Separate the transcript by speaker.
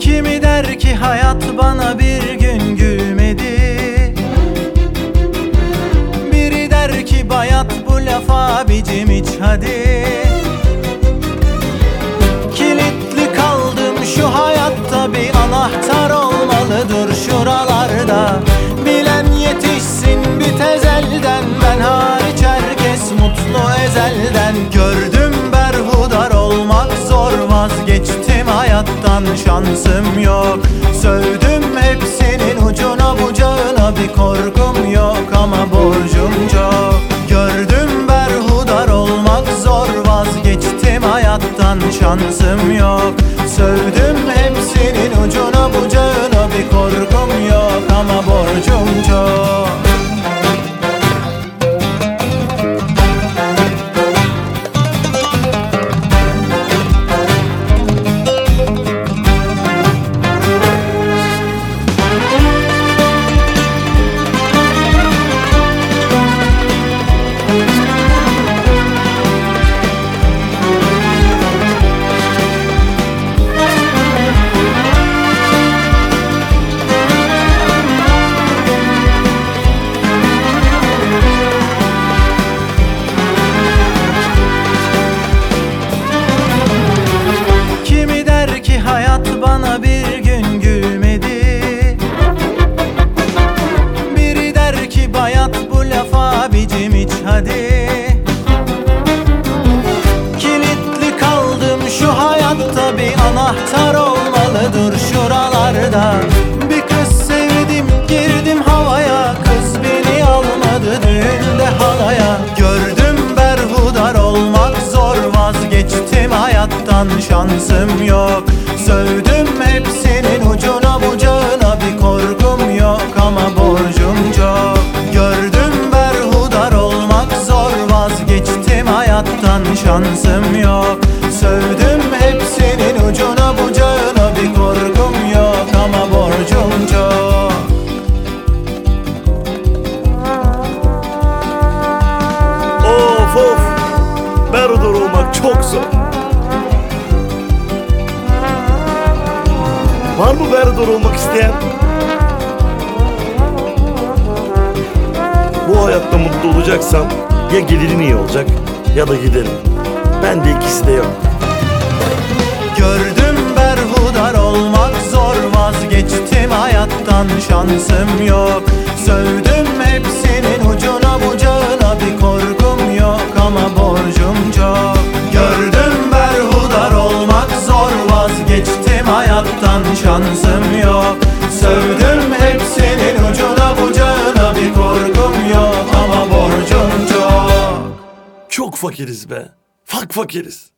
Speaker 1: Kimi der ki hayat bana bir gün gülmedi? Biri der ki bayat bu laf abicim iç hadi. Kilitli kaldım şu hayatta bir anahtar olmalıdır şuralarda hayattan şansım yok. Sövdüm hepsinin ucuna bucağına bir korkum yok. Ama borcum çok. Gördüm berhudar olmak zor. Vazgeçtim hayattan şansım yok. Sövdüm hepsinin ucuna bucağına bir korkum yok. Ama borcum çok bir gün gülmedi. Biri der ki bayat bu laf abicim iç hadi. Kilitli kaldım şu hayatta bir anahtar olmalıdır şuralarda hayattan şansım yok. Sövdüm hepsinin ucuna bucağına bir korkum yok ama borcum çok. Gördüm berhudar olmak zor. Vazgeçtim hayattan şansım yok. Sövdüm hepsinin ucuna bucağına bir korkum yok ama borcum çok.
Speaker 2: Of of. Çok zor Var mı berhudar olmak isteyen? Bu hayatta mutlu olacaksam ya gelirim iyi olacak ya da giderim. Ben de ikisi de yok.
Speaker 1: Gördüm berhudar olmak zor vazgeçtim hayattan şansım yok hayattan şansım yok Sövdüm hepsinin ucuna bucağına bir korkum yok ama borcum çok
Speaker 2: Çok fakiriz be. Fak fakiriz.